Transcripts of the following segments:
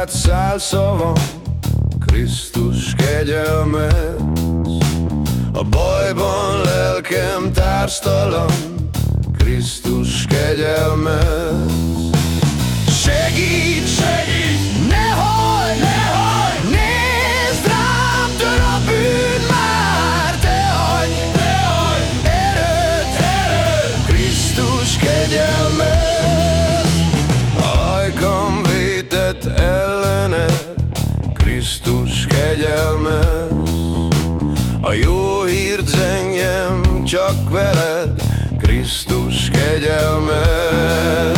hát száz szavam Krisztus kegyelmet A bajban lelkem társtalan Krisztus kegyelmet veled, Krisztus kegyelmed.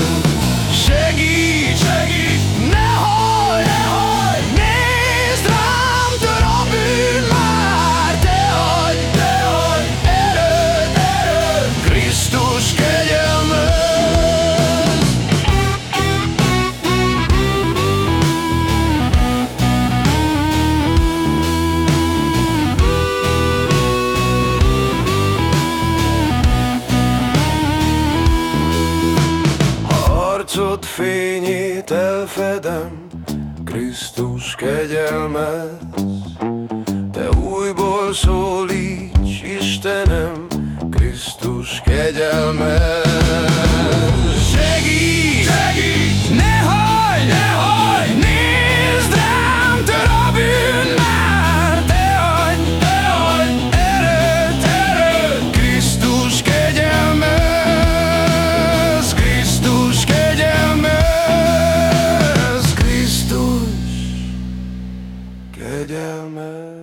arcod fényét elfedem, Krisztus kegyelmez. Te újból szólíts, Istenem, Krisztus kegyelmez. down my